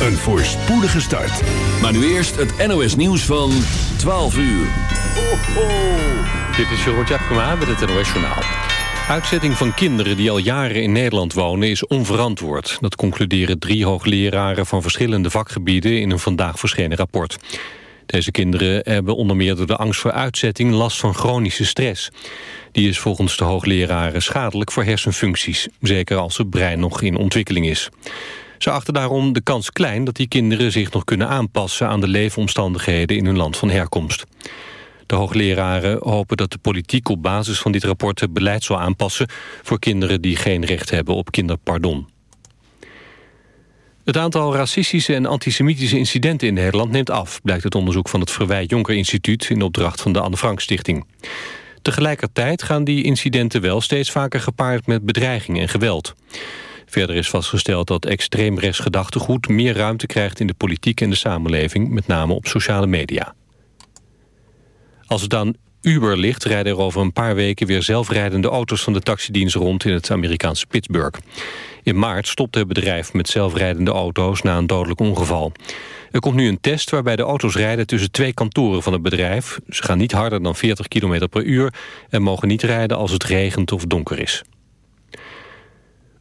een voorspoedige start. Maar nu eerst het NOS nieuws van 12 uur. Ho. Dit is Jeroen Tjepkema met het NOS Journaal. Uitzetting van kinderen die al jaren in Nederland wonen is onverantwoord. Dat concluderen drie hoogleraren van verschillende vakgebieden... in een vandaag verschenen rapport. Deze kinderen hebben onder meer door de angst voor uitzetting... last van chronische stress. Die is volgens de hoogleraren schadelijk voor hersenfuncties. Zeker als het brein nog in ontwikkeling is. Ze achten daarom de kans klein dat die kinderen zich nog kunnen aanpassen... aan de leefomstandigheden in hun land van herkomst. De hoogleraren hopen dat de politiek op basis van dit rapport... het beleid zal aanpassen voor kinderen die geen recht hebben op kinderpardon. Het aantal racistische en antisemitische incidenten in Nederland neemt af... blijkt het onderzoek van het Verwij Jonker Instituut... in opdracht van de Anne Frank Stichting. Tegelijkertijd gaan die incidenten wel steeds vaker gepaard met bedreiging en geweld. Verder is vastgesteld dat extreemrechts gedachtegoed meer ruimte krijgt in de politiek en de samenleving, met name op sociale media. Als het aan Uber ligt, rijden er over een paar weken weer zelfrijdende auto's van de taxidienst rond in het Amerikaanse Pittsburgh. In maart stopte het bedrijf met zelfrijdende auto's na een dodelijk ongeval. Er komt nu een test waarbij de auto's rijden tussen twee kantoren van het bedrijf. Ze gaan niet harder dan 40 km per uur en mogen niet rijden als het regent of donker is.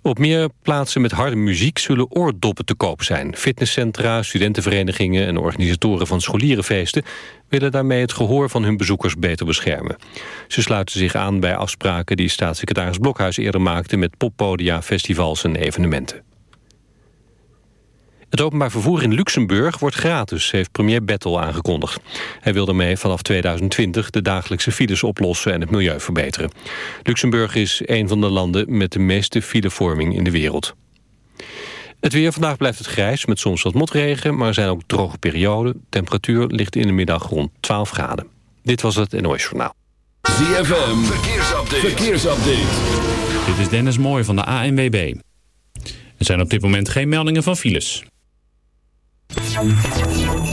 Op meer plaatsen met harde muziek zullen oordoppen te koop zijn. Fitnesscentra, studentenverenigingen en organisatoren van scholierenfeesten... willen daarmee het gehoor van hun bezoekers beter beschermen. Ze sluiten zich aan bij afspraken die staatssecretaris Blokhuis eerder maakte... met poppodia, festivals en evenementen. Het openbaar vervoer in Luxemburg wordt gratis, heeft premier Bettel aangekondigd. Hij wil daarmee vanaf 2020 de dagelijkse files oplossen en het milieu verbeteren. Luxemburg is een van de landen met de meeste filevorming in de wereld. Het weer vandaag blijft het grijs met soms wat motregen, maar er zijn ook droge perioden. Temperatuur ligt in de middag rond 12 graden. Dit was het NOS Journaal. ZFM, verkeersupdate. verkeersupdate. Dit is Dennis Mooij van de ANWB. Er zijn op dit moment geen meldingen van files. よしよしよし。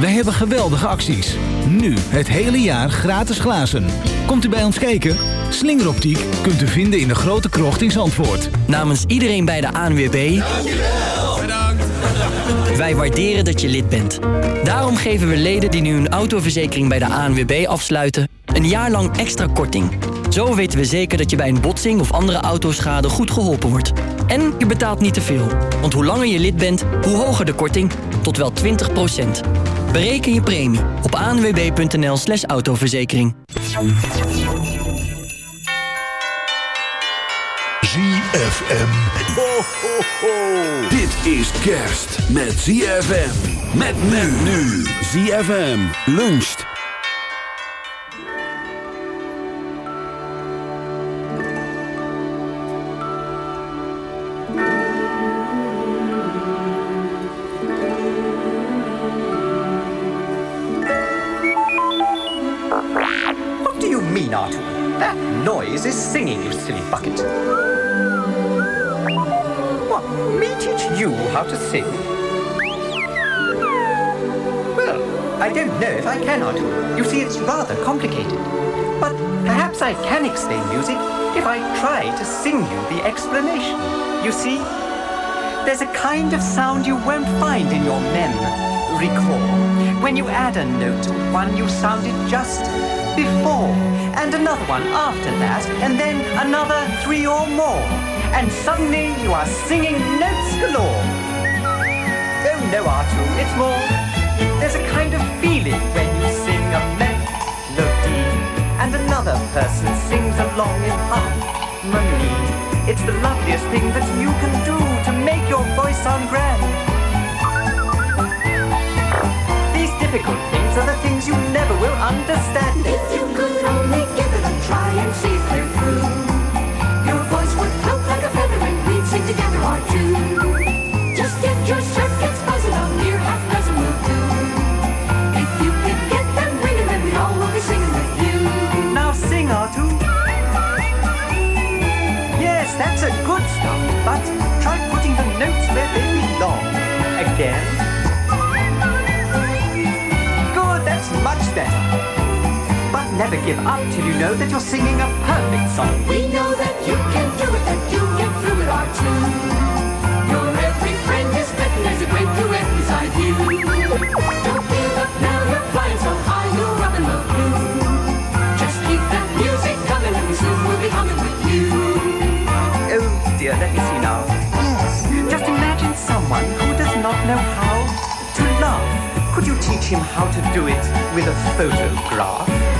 Wij hebben geweldige acties. Nu het hele jaar gratis glazen. Komt u bij ons kijken? Slingeroptiek kunt u vinden in de grote krocht in Zandvoort. Namens iedereen bij de ANWB... Wij waarderen dat je lid bent. Daarom geven we leden die nu een autoverzekering bij de ANWB afsluiten... een jaar lang extra korting. Zo weten we zeker dat je bij een botsing of andere autoschade goed geholpen wordt. En je betaalt niet te veel. Want hoe langer je lid bent, hoe hoger de korting. Tot wel 20% Bereken je premie op anwb.nl slash autoverzekering. ZFM. Ho, ho, ho. Dit is kerst met ZFM. Met men nu. ZFM luncht. Explanation. You see, there's a kind of sound you won't find in your mem. Recall, when you add a note to one you sounded just before, and another one after that, and then another three or more, and suddenly you are singing notes galore. Oh no, Artu, it's more. There's a kind of feeling when you sing a melody, and another person sings along in harmony. It's the loveliest thing that you can do to make your voice sound grand. These difficult things give up till you know that you're singing a perfect song. We know that you can do it, that you get through it our two. Your every friend is met there's a great duet beside you. Don't give up now, you're flying so high, you're up in the blue. Just keep that music coming and we soon will be humming with you. Oh dear, let me see now. Yes, just imagine someone who does not know how to laugh. Could you teach him how to do it with a photograph?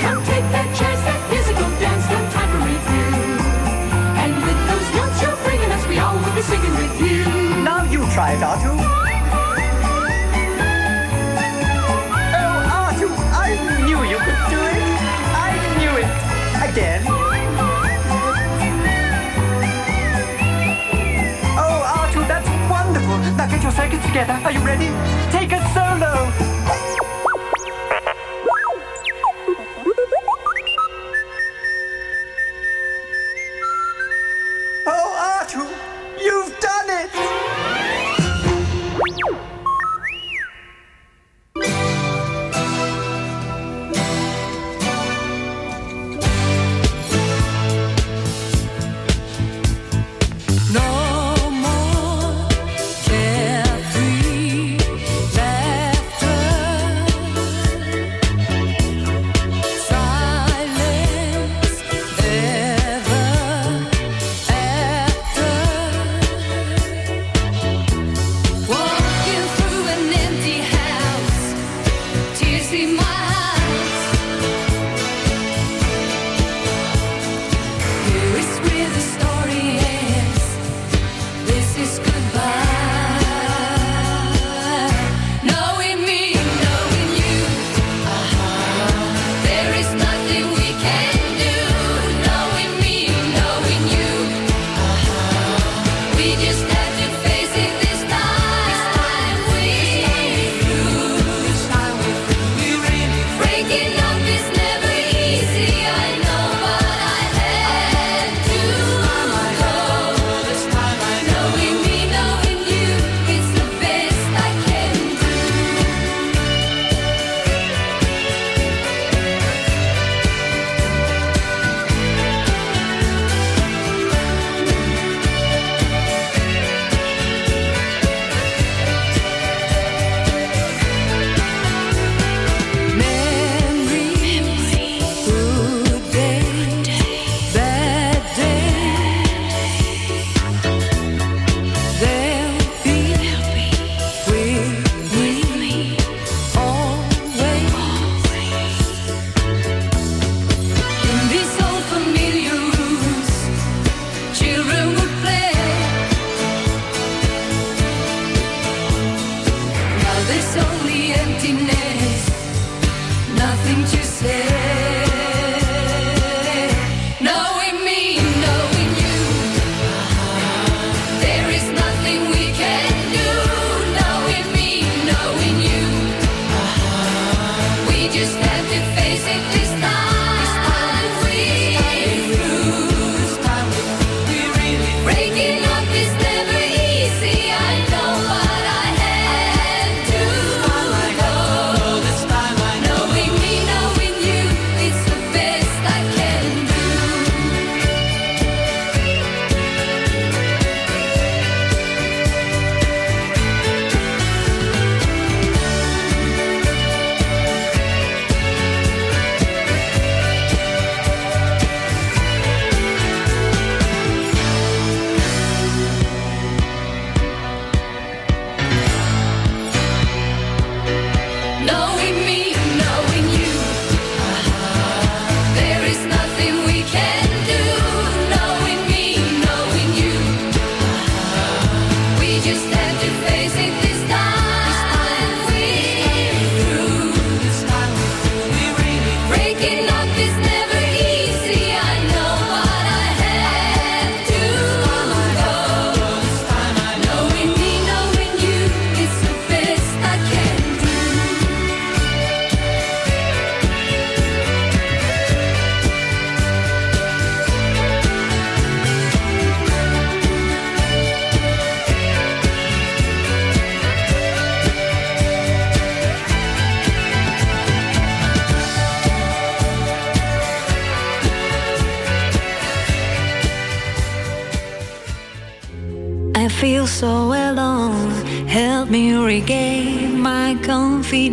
Come take that chance, that musical dance, no time review. And with those notes you're bringing us, we all will be singing with you. Now you try it, Artu. Oh, I knew you could do it. I knew it. Again. Oh, that's wonderful. Now get your circuits together. Are you ready? Take a solo.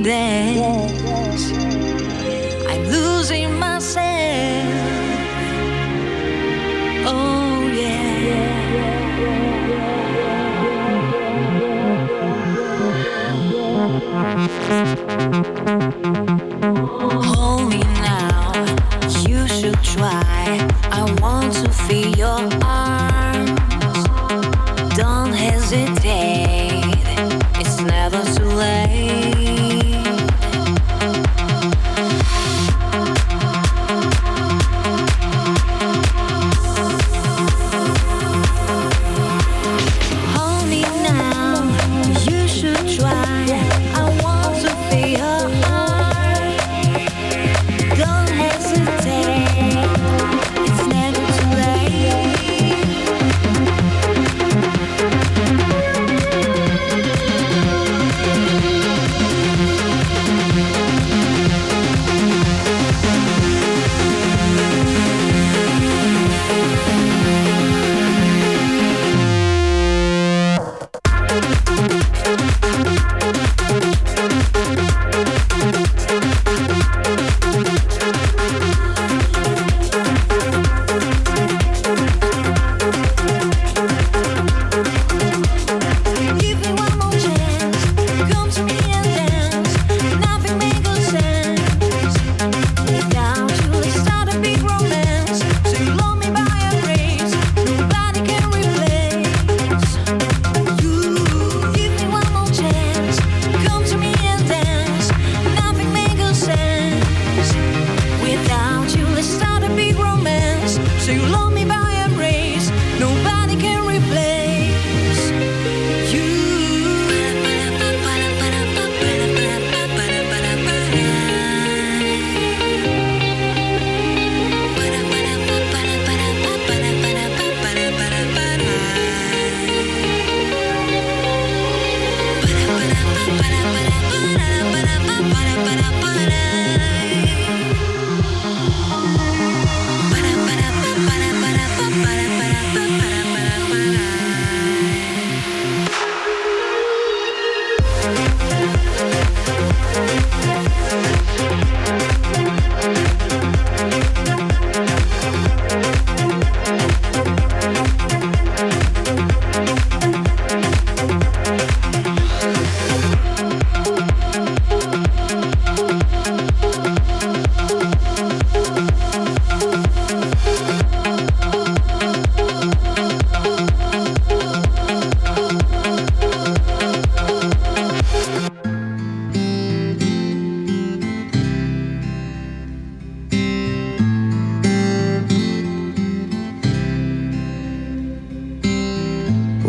there. Yeah.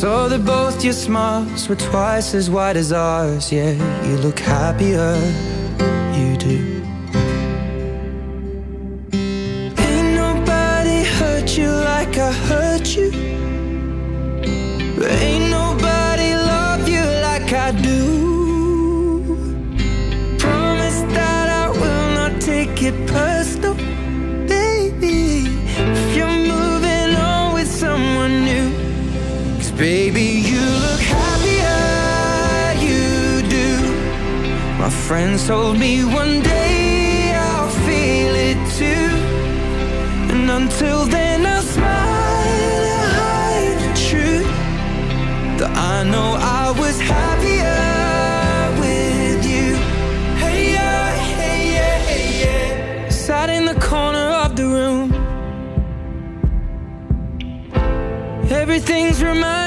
Saw that both your smiles were twice as wide as ours. Yeah, you look happier, you do. Ain't nobody hurt you like I hurt you. Ain't nobody love you like I do. Promise that I will not take it personal, baby, you look happier, you do. My friends told me one day I'll feel it too. And until then, I'll smile and hide the truth. That I know I was happier with you. Hey, yeah, hey, yeah, hey, yeah. Sat in the corner of the room. Everything's reminding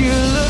you look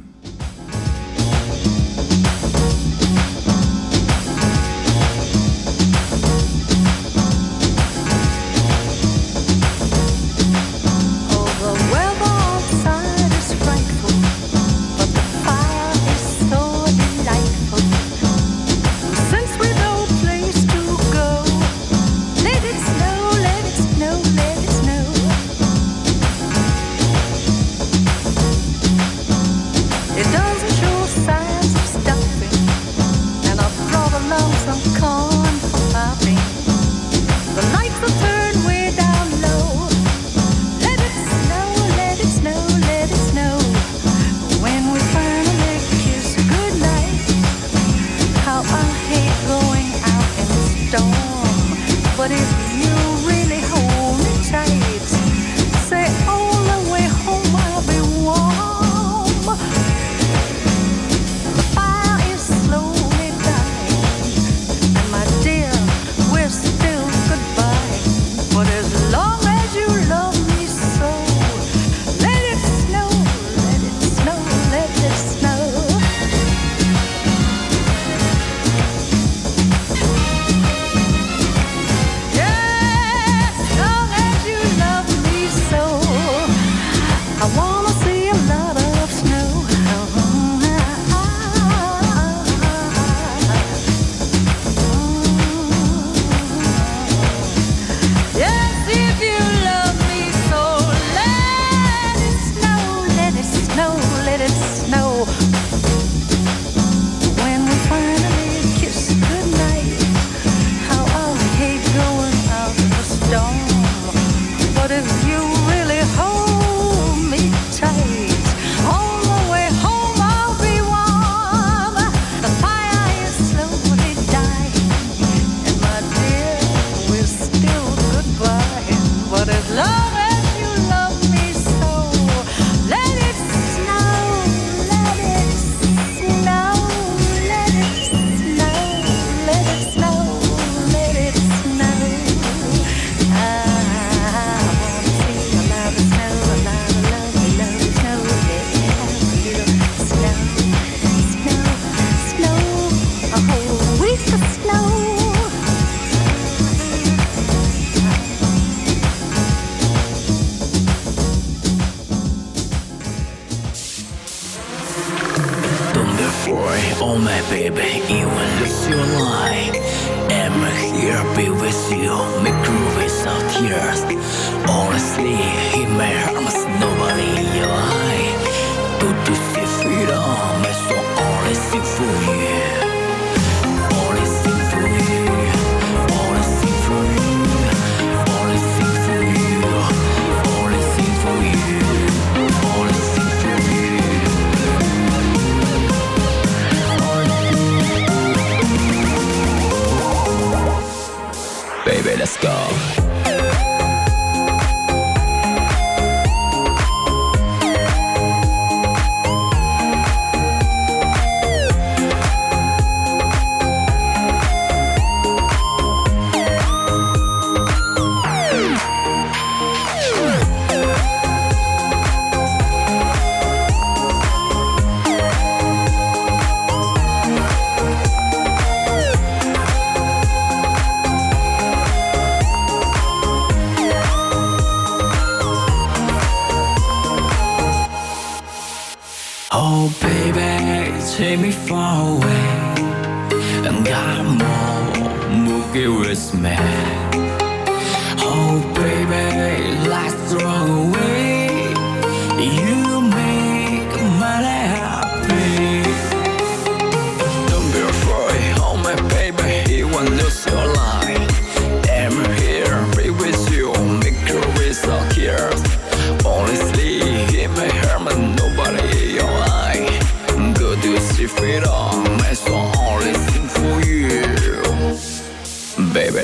Oh, baby.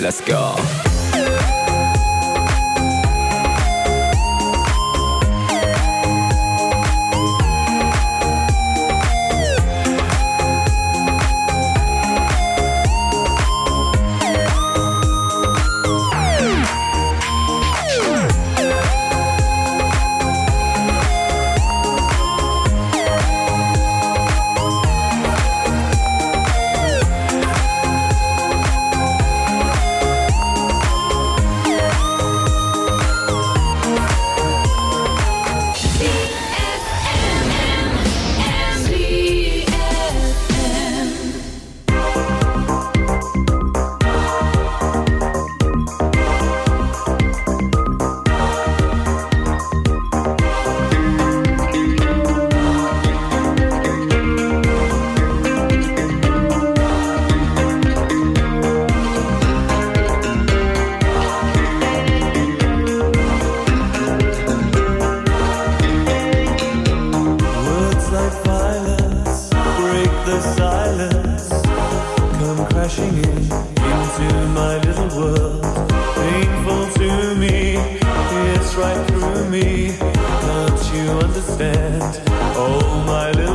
Let's go. My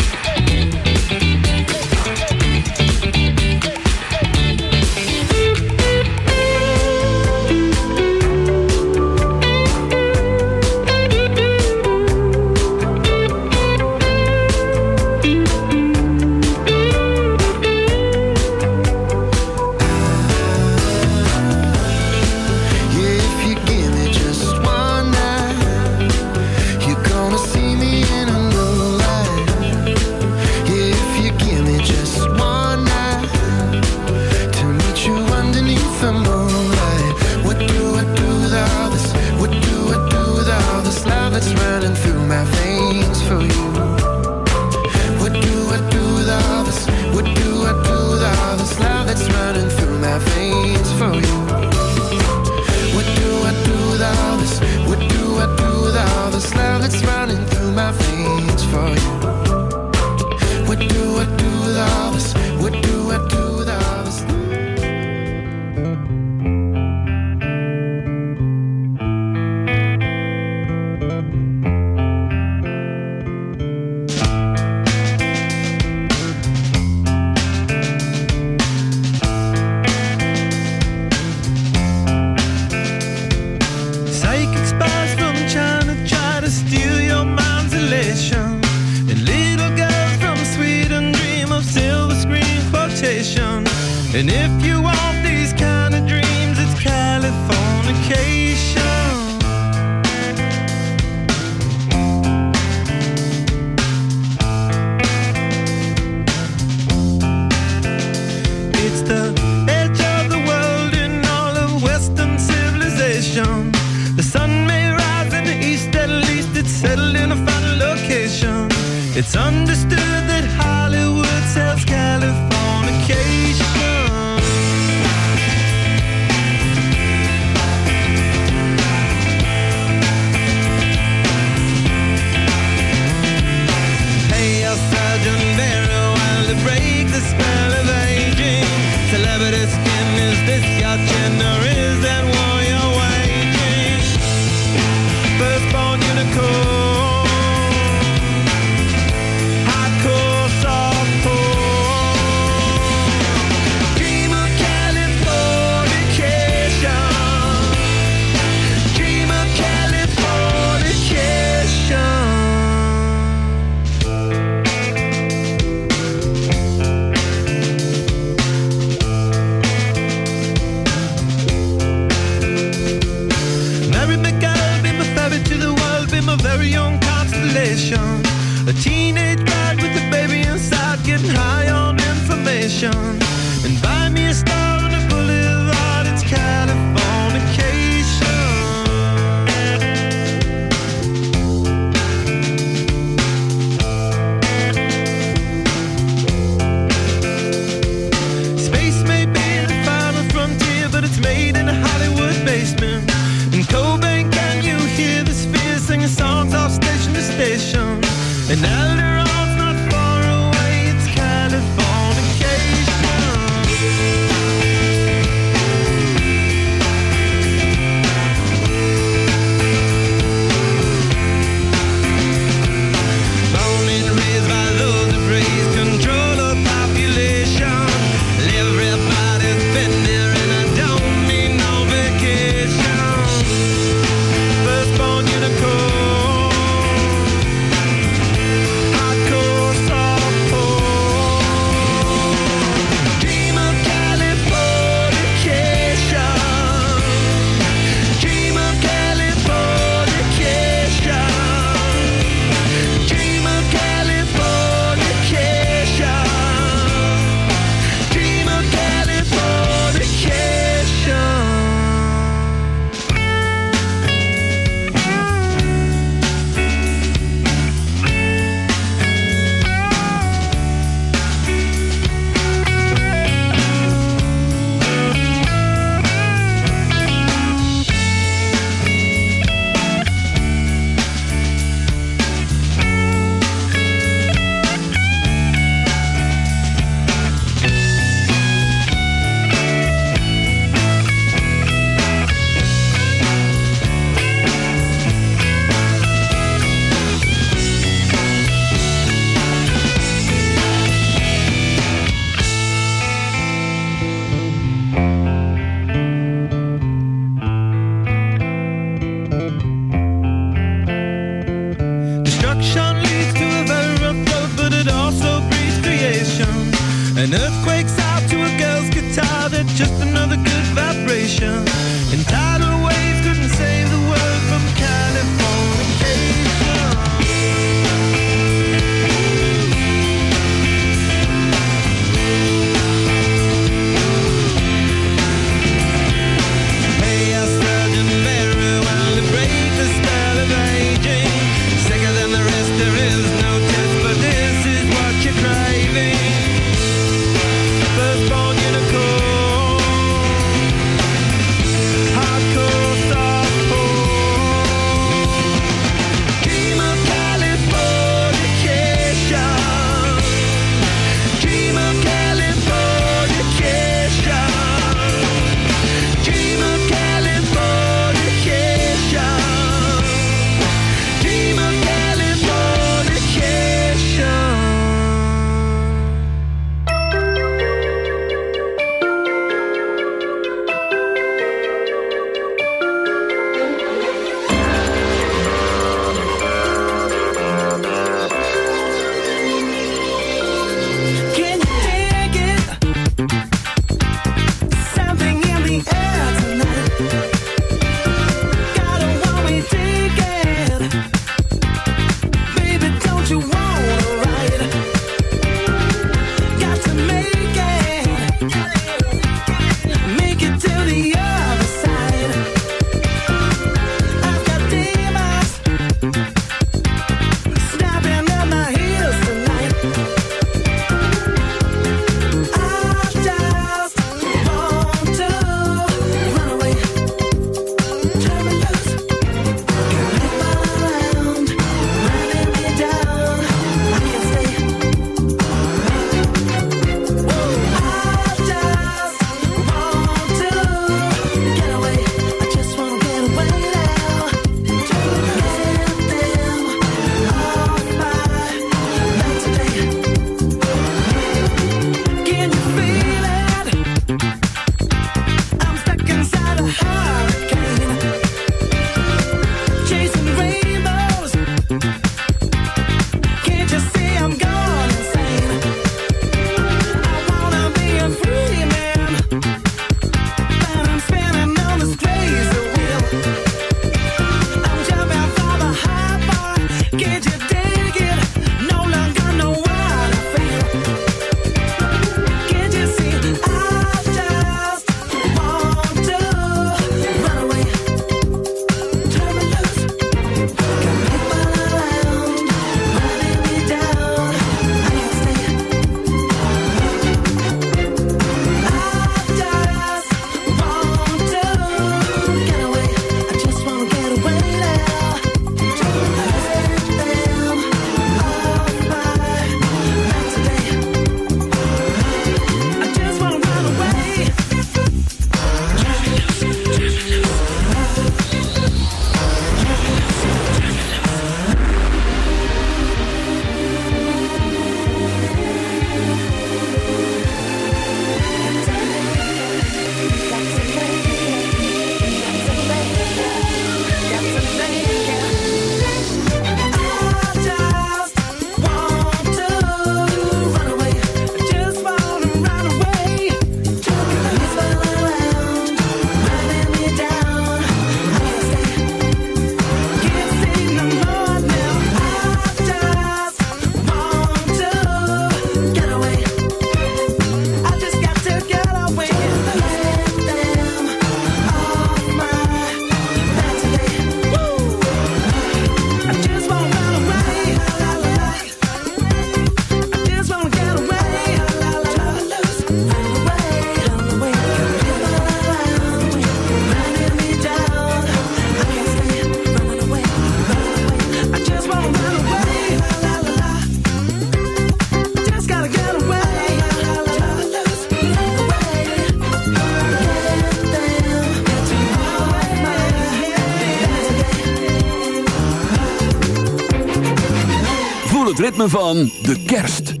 ritme van de kerst.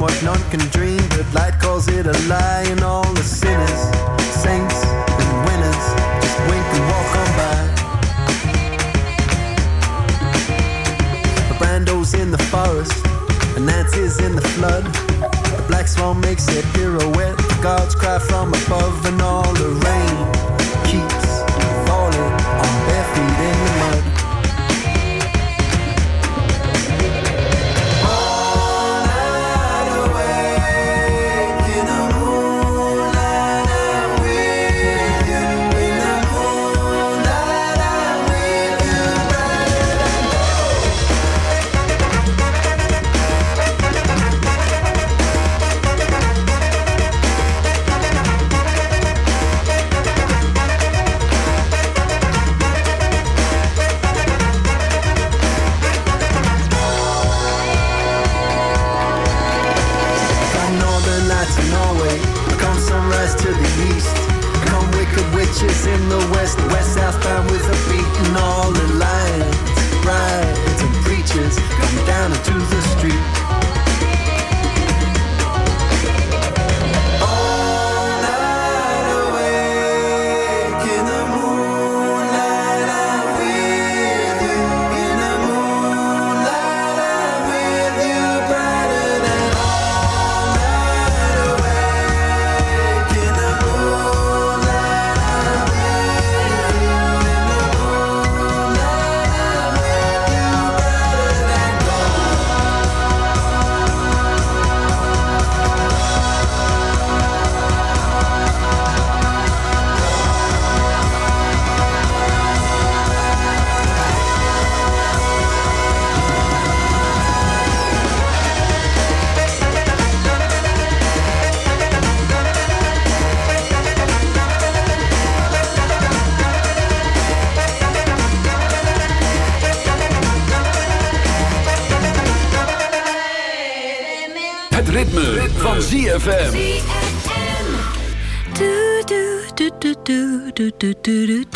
what none can dream, but light calls it a lie, and all the sinners, saints, and winners just wink and walk on by. The Brando's in the forest, and Nancy's in the flood. The black swan makes a pirouette, the gods cry from above, and all around. ZFM. Do do do.